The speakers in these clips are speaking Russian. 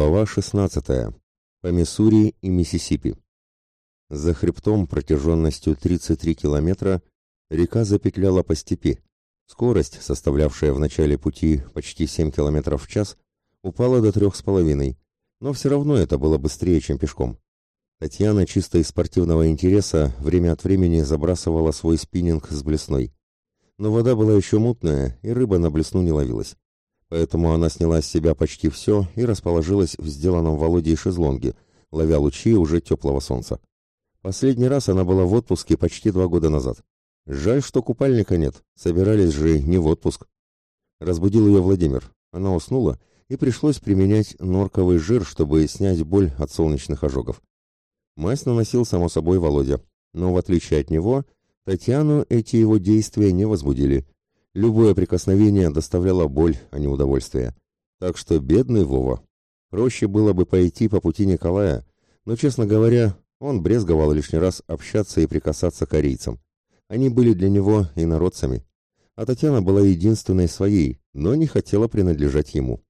Глава 16. По Миссури и Миссисипи. За хребтом протяженностью 33 километра река запетляла по степи. Скорость, составлявшая в начале пути почти 7 километров в час, упала до 3,5, но все равно это было быстрее, чем пешком. Татьяна чисто из спортивного интереса время от времени забрасывала свой спиннинг с блесной. Но вода была еще мутная, и рыба на блесну не ловилась поэтому она сняла с себя почти все и расположилась в сделанном Володей шезлонге, ловя лучи уже теплого солнца. Последний раз она была в отпуске почти два года назад. Жаль, что купальника нет, собирались же не в отпуск. Разбудил ее Владимир. Она уснула, и пришлось применять норковый жир, чтобы снять боль от солнечных ожогов. Мазь наносил, само собой, Володя, но в отличие от него, Татьяну эти его действия не возбудили – Любое прикосновение доставляло боль, а не удовольствие. Так что бедный Вова. Проще было бы пойти по пути Николая, но, честно говоря, он брезговал лишний раз общаться и прикасаться к корейцам. Они были для него инородцами. А Татьяна была единственной своей, но не хотела принадлежать ему.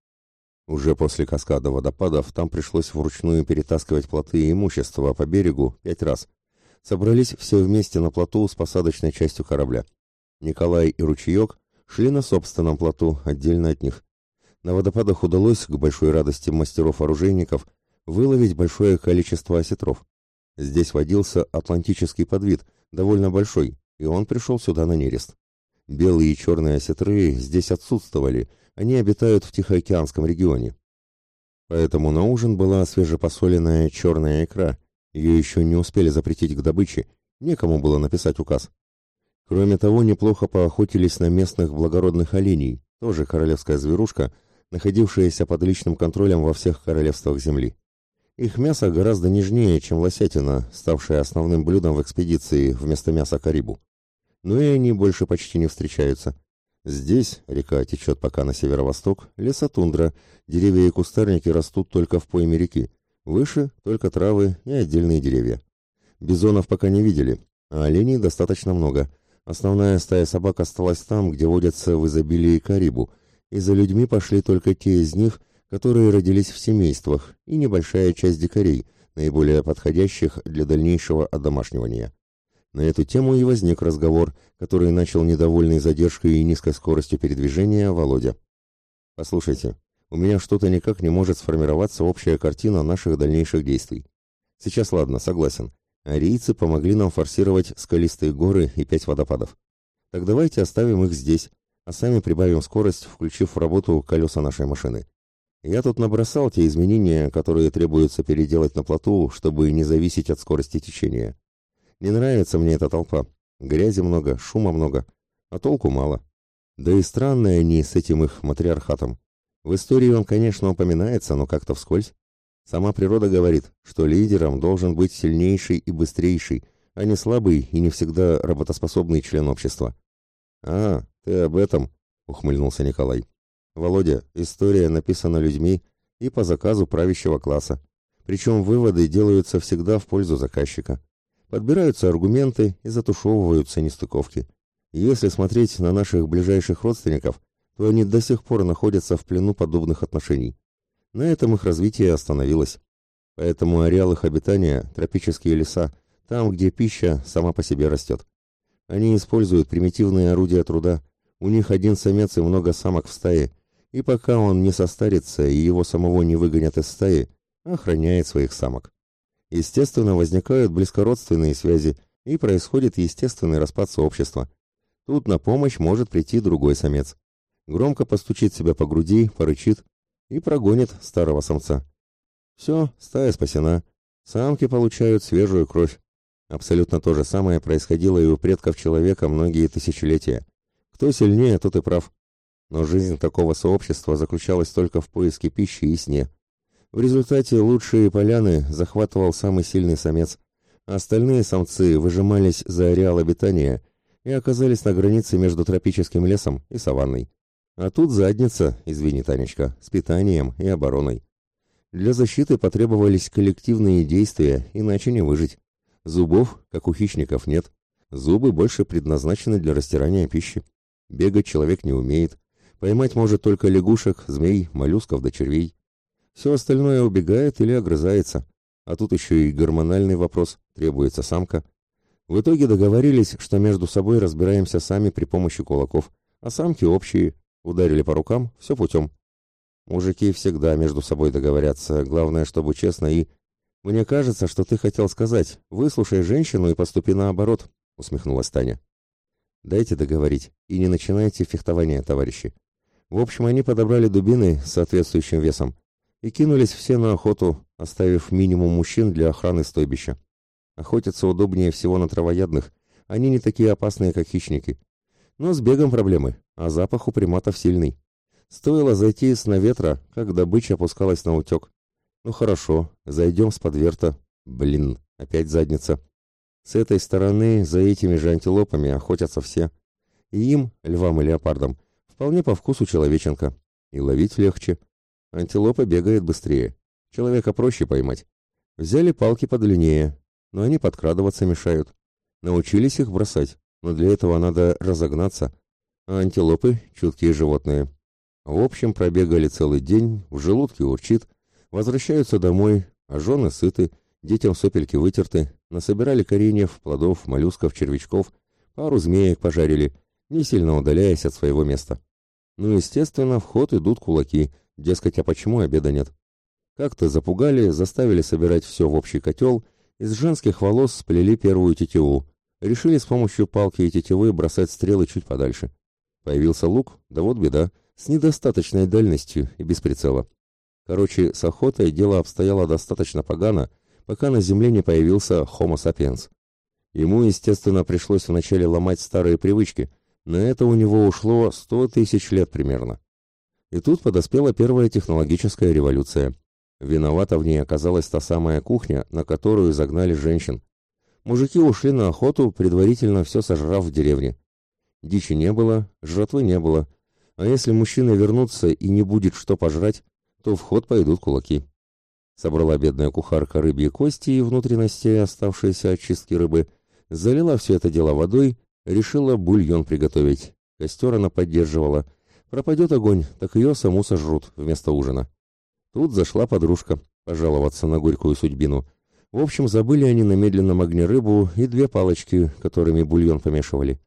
Уже после каскада водопадов там пришлось вручную перетаскивать плоты и имущество по берегу пять раз. Собрались все вместе на плоту с посадочной частью корабля. Николай и Ручеек шли на собственном плоту, отдельно от них. На водопадах удалось, к большой радости мастеров-оружейников, выловить большое количество осетров. Здесь водился атлантический подвид, довольно большой, и он пришел сюда на нерест. Белые и черные осетры здесь отсутствовали, они обитают в Тихоокеанском регионе. Поэтому на ужин была свежепосоленная черная икра, ее еще не успели запретить к добыче, некому было написать указ. Кроме того, неплохо поохотились на местных благородных оленей, тоже королевская зверушка, находившаяся под личным контролем во всех королевствах Земли. Их мясо гораздо нежнее, чем лосятина, ставшая основным блюдом в экспедиции вместо мяса карибу. Но и они больше почти не встречаются. Здесь река течет пока на северо-восток, лесотундра, деревья и кустарники растут только в пойме реки, выше только травы и отдельные деревья. Бизонов пока не видели, а оленей достаточно много – Основная стая собак осталась там, где водятся в изобилии карибу, и за людьми пошли только те из них, которые родились в семействах, и небольшая часть дикарей, наиболее подходящих для дальнейшего одомашнивания. На эту тему и возник разговор, который начал недовольный задержкой и низкой скоростью передвижения Володя. «Послушайте, у меня что-то никак не может сформироваться общая картина наших дальнейших действий. Сейчас ладно, согласен. Арийцы помогли нам форсировать скалистые горы и пять водопадов. Так давайте оставим их здесь, а сами прибавим скорость, включив в работу колеса нашей машины. Я тут набросал те изменения, которые требуется переделать на плоту, чтобы не зависеть от скорости течения. Не нравится мне эта толпа. Грязи много, шума много, а толку мало. Да и странные они с этим их матриархатом. В истории он, конечно, упоминается, но как-то вскользь. Сама природа говорит, что лидером должен быть сильнейший и быстрейший, а не слабый и не всегда работоспособный член общества. «А, ты об этом?» — ухмыльнулся Николай. «Володя, история написана людьми и по заказу правящего класса. Причем выводы делаются всегда в пользу заказчика. Подбираются аргументы и затушевываются нестыковки. Если смотреть на наших ближайших родственников, то они до сих пор находятся в плену подобных отношений. На этом их развитие остановилось. Поэтому ареал их обитания – тропические леса, там, где пища сама по себе растет. Они используют примитивные орудия труда, у них один самец и много самок в стае, и пока он не состарится и его самого не выгонят из стаи, охраняет своих самок. Естественно, возникают близкородственные связи, и происходит естественный распад сообщества. Тут на помощь может прийти другой самец. Громко постучит себя по груди, порычит, и прогонит старого самца. Все, стая спасена. Самки получают свежую кровь. Абсолютно то же самое происходило и у предков человека многие тысячелетия. Кто сильнее, тот и прав. Но жизнь такого сообщества заключалась только в поиске пищи и сне. В результате лучшие поляны захватывал самый сильный самец, а остальные самцы выжимались за ареал обитания и оказались на границе между тропическим лесом и саванной. А тут задница, извини, Танечка, с питанием и обороной. Для защиты потребовались коллективные действия, иначе не выжить. Зубов, как у хищников, нет. Зубы больше предназначены для растирания пищи. Бегать человек не умеет. Поймать может только лягушек, змей, моллюсков да червей. Все остальное убегает или огрызается. А тут еще и гормональный вопрос, требуется самка. В итоге договорились, что между собой разбираемся сами при помощи кулаков, а самки общие. Ударили по рукам, все путем. Мужики всегда между собой договорятся, главное, чтобы честно и... Мне кажется, что ты хотел сказать, выслушай женщину и поступи наоборот, усмехнулась Таня. Дайте договорить и не начинайте фехтование, товарищи. В общем, они подобрали дубины с соответствующим весом и кинулись все на охоту, оставив минимум мужчин для охраны стойбища. Охотятся удобнее всего на травоядных, они не такие опасные, как хищники. Но с бегом проблемы, а запах у приматов сильный. Стоило зайти с наветра, как добыча опускалась на утек. Ну хорошо, зайдем с подверта. Блин, опять задница. С этой стороны за этими же антилопами охотятся все. И им, львам и леопардам, вполне по вкусу человеченка. И ловить легче. Антилопа бегает быстрее. Человека проще поймать. Взяли палки подлиннее, но они подкрадываться мешают. Научились их бросать, но для этого надо разогнаться. А антилопы — чуткие животные. В общем, пробегали целый день, в желудке урчит, Возвращаются домой, а жены сыты, детям сопельки вытерты, насобирали кореньев, плодов, моллюсков, червячков, пару змеек пожарили, не сильно удаляясь от своего места. Ну, естественно, в ход идут кулаки, дескать, а почему обеда нет? Как-то запугали, заставили собирать все в общий котел, из женских волос сплели первую тетиву, решили с помощью палки и тетивы бросать стрелы чуть подальше. Появился лук, да вот беда, с недостаточной дальностью и без прицела. Короче, с охотой дело обстояло достаточно погано, пока на Земле не появился Homo sapiens. Ему, естественно, пришлось вначале ломать старые привычки, на это у него ушло сто тысяч лет примерно. И тут подоспела первая технологическая революция. Виновата в ней оказалась та самая кухня, на которую загнали женщин. Мужики ушли на охоту, предварительно все сожрав в деревне. Дичи не было, жратвы не было. А если мужчины вернутся и не будет что пожрать, то в ход пойдут кулаки. Собрала бедная кухарка рыбьи кости и внутренности, оставшиеся от чистки рыбы, залила все это дело водой, решила бульон приготовить. Костер она поддерживала. Пропадет огонь, так ее саму сожрут вместо ужина. Тут зашла подружка, пожаловаться на горькую судьбину. В общем, забыли они на медленном огне рыбу и две палочки, которыми бульон помешивали.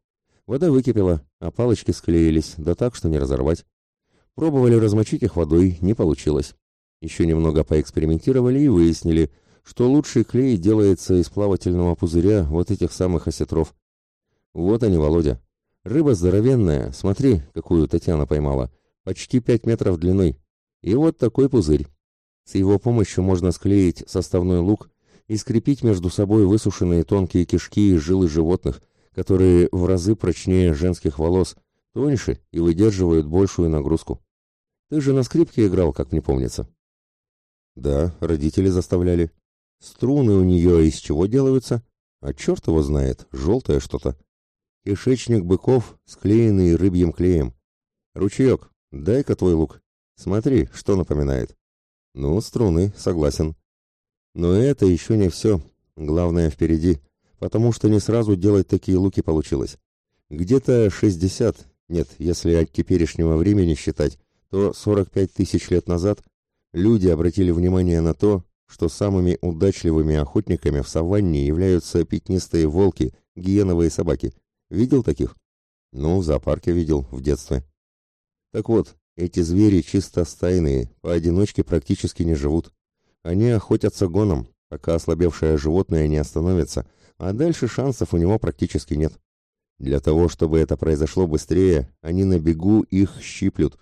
Вода выкипела, а палочки склеились, да так, что не разорвать. Пробовали размочить их водой, не получилось. Еще немного поэкспериментировали и выяснили, что лучший клей делается из плавательного пузыря вот этих самых осетров. Вот они, Володя. Рыба здоровенная, смотри, какую Татьяна поймала. Почти пять метров длиной. И вот такой пузырь. С его помощью можно склеить составной лук и скрепить между собой высушенные тонкие кишки и жилы животных, которые в разы прочнее женских волос, тоньше и выдерживают большую нагрузку. Ты же на скрипке играл, как мне помнится. Да, родители заставляли. Струны у нее из чего делаются? А черт его знает, желтое что-то. Кишечник быков, склеенный рыбьим клеем. Ручеек, дай-ка твой лук. Смотри, что напоминает. Ну, струны, согласен. Но это еще не все. Главное впереди, потому что не сразу делать такие луки получилось. Где-то 60, нет, если от теперешнего времени считать, то 45 тысяч лет назад люди обратили внимание на то, что самыми удачливыми охотниками в саванне являются пятнистые волки, гиеновые собаки. Видел таких? Ну, в зоопарке видел, в детстве. Так вот, эти звери чисто стайные, поодиночке практически не живут. Они охотятся гоном, пока ослабевшее животное не остановится, а дальше шансов у него практически нет. Для того, чтобы это произошло быстрее, они на бегу их щиплют.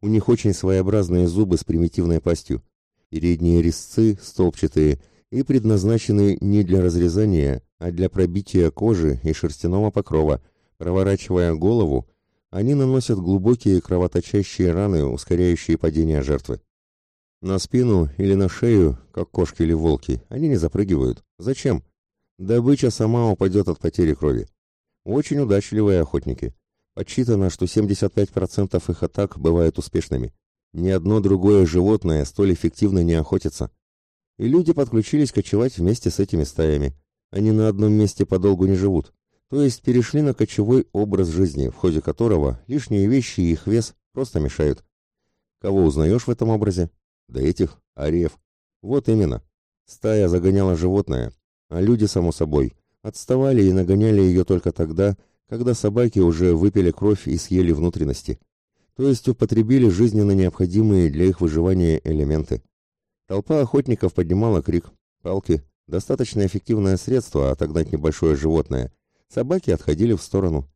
У них очень своеобразные зубы с примитивной пастью. Передние резцы столбчатые и предназначены не для разрезания, а для пробития кожи и шерстяного покрова. Проворачивая голову, они наносят глубокие кровоточащие раны, ускоряющие падение жертвы. На спину или на шею, как кошки или волки, они не запрыгивают. Зачем? Добыча сама упадет от потери крови. Очень удачливые охотники. Подсчитано, что 75% их атак бывают успешными. Ни одно другое животное столь эффективно не охотится. И люди подключились кочевать вместе с этими стаями. Они на одном месте подолгу не живут. То есть перешли на кочевой образ жизни, в ходе которого лишние вещи и их вес просто мешают. Кого узнаешь в этом образе? До этих ариев. Вот именно. Стая загоняла животное, а люди, само собой, отставали и нагоняли ее только тогда, когда собаки уже выпили кровь и съели внутренности. То есть употребили жизненно необходимые для их выживания элементы. Толпа охотников поднимала крик, палки, достаточно эффективное средство отогнать небольшое животное. Собаки отходили в сторону.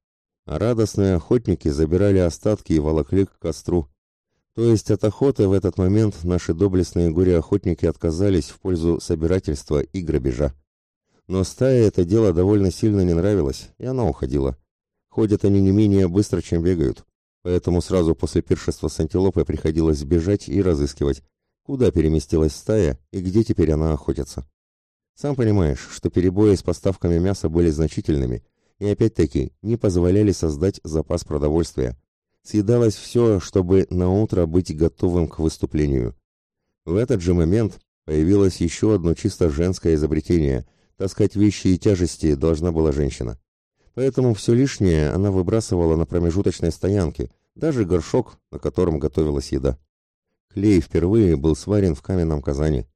А радостные охотники забирали остатки и волокли к костру. То есть от охоты в этот момент наши доблестные горе-охотники отказались в пользу собирательства и грабежа. Но стае это дело довольно сильно не нравилось, и она уходила. Ходят они не менее быстро, чем бегают. Поэтому сразу после пиршества с антилопой приходилось бежать и разыскивать, куда переместилась стая и где теперь она охотится. Сам понимаешь, что перебои с поставками мяса были значительными, и опять-таки не позволяли создать запас продовольствия. Съедалось все, чтобы на утро быть готовым к выступлению. В этот же момент появилось еще одно чисто женское изобретение. Таскать вещи и тяжести должна была женщина. Поэтому все лишнее она выбрасывала на промежуточной стоянке, даже горшок, на котором готовилась еда. Клей впервые был сварен в каменном казане.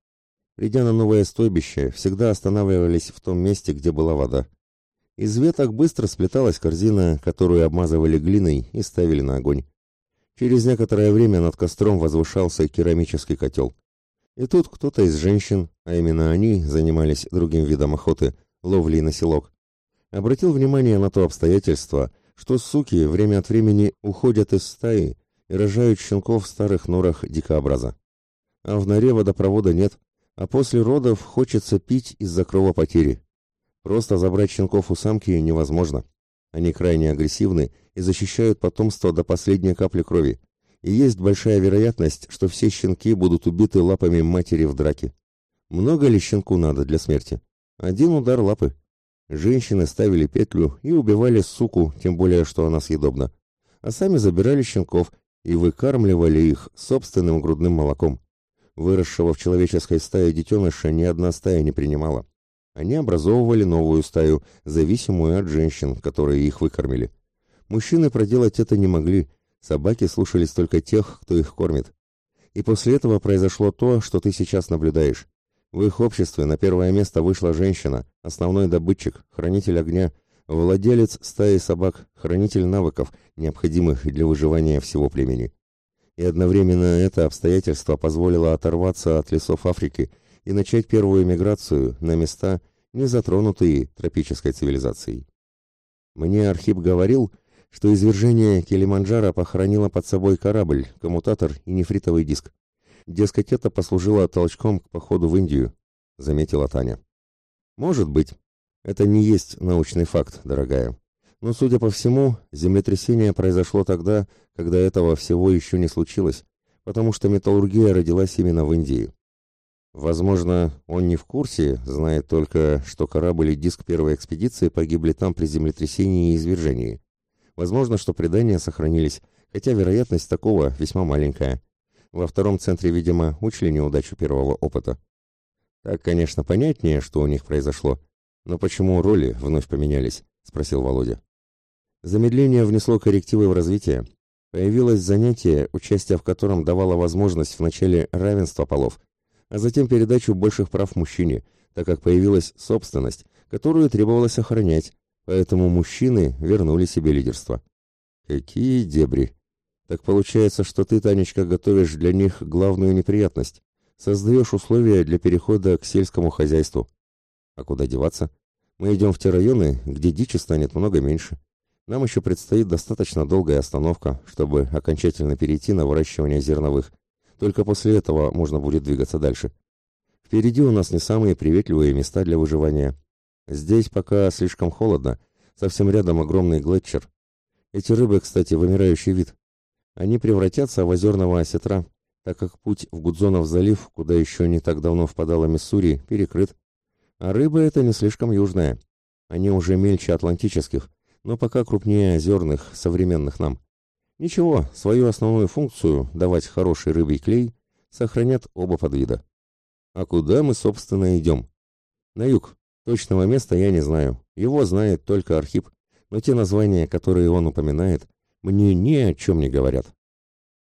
Придя на новое стойбище, всегда останавливались в том месте, где была вода. Из веток быстро сплеталась корзина, которую обмазывали глиной и ставили на огонь. Через некоторое время над костром возвышался керамический котел. И тут кто-то из женщин, а именно они занимались другим видом охоты, ловлей на селок, обратил внимание на то обстоятельство, что суки время от времени уходят из стаи и рожают щенков в старых норах дикообраза. А в норе водопровода нет, а после родов хочется пить из-за кровопотери. Просто забрать щенков у самки невозможно. Они крайне агрессивны и защищают потомство до последней капли крови. И есть большая вероятность, что все щенки будут убиты лапами матери в драке. Много ли щенку надо для смерти? Один удар лапы. Женщины ставили петлю и убивали суку, тем более, что она съедобна. А сами забирали щенков и выкармливали их собственным грудным молоком. Выросшего в человеческой стае детеныша ни одна стая не принимала. Они образовывали новую стаю, зависимую от женщин, которые их выкормили. Мужчины проделать это не могли, собаки слушались только тех, кто их кормит. И после этого произошло то, что ты сейчас наблюдаешь. В их обществе на первое место вышла женщина, основной добытчик, хранитель огня, владелец стаи собак, хранитель навыков, необходимых для выживания всего племени. И одновременно это обстоятельство позволило оторваться от лесов Африки – и начать первую миграцию на места, не затронутые тропической цивилизацией. Мне Архип говорил, что извержение Килиманджаро похоронило под собой корабль, коммутатор и нефритовый диск. Дескать, это послужило толчком к походу в Индию, заметила Таня. Может быть. Это не есть научный факт, дорогая. Но, судя по всему, землетрясение произошло тогда, когда этого всего еще не случилось, потому что металлургия родилась именно в Индии. Возможно, он не в курсе, знает только, что корабль и диск первой экспедиции погибли там при землетрясении и извержении. Возможно, что предания сохранились, хотя вероятность такого весьма маленькая. Во втором центре, видимо, учли неудачу первого опыта. Так, конечно, понятнее, что у них произошло. Но почему роли вновь поменялись? Спросил Володя. Замедление внесло коррективы в развитие. Появилось занятие, участие в котором давало возможность вначале равенства полов, а затем передачу больших прав мужчине, так как появилась собственность, которую требовалось охранять, поэтому мужчины вернули себе лидерство. Какие дебри! Так получается, что ты, Танечка, готовишь для них главную неприятность, создаешь условия для перехода к сельскому хозяйству. А куда деваться? Мы идем в те районы, где дичи станет много меньше. Нам еще предстоит достаточно долгая остановка, чтобы окончательно перейти на выращивание зерновых, только после этого можно будет двигаться дальше. Впереди у нас не самые приветливые места для выживания. Здесь пока слишком холодно, совсем рядом огромный глетчер. Эти рыбы, кстати, вымирающий вид. Они превратятся в озерного осетра, так как путь в Гудзонов залив, куда еще не так давно впадала Миссури, перекрыт. А рыба эта не слишком южная. Они уже мельче атлантических, но пока крупнее озерных, современных нам. Ничего, свою основную функцию, давать хороший рыбий клей, сохранят оба подвида. А куда мы, собственно, идем? На юг. Точного места я не знаю. Его знает только Архип. Но те названия, которые он упоминает, мне ни о чем не говорят.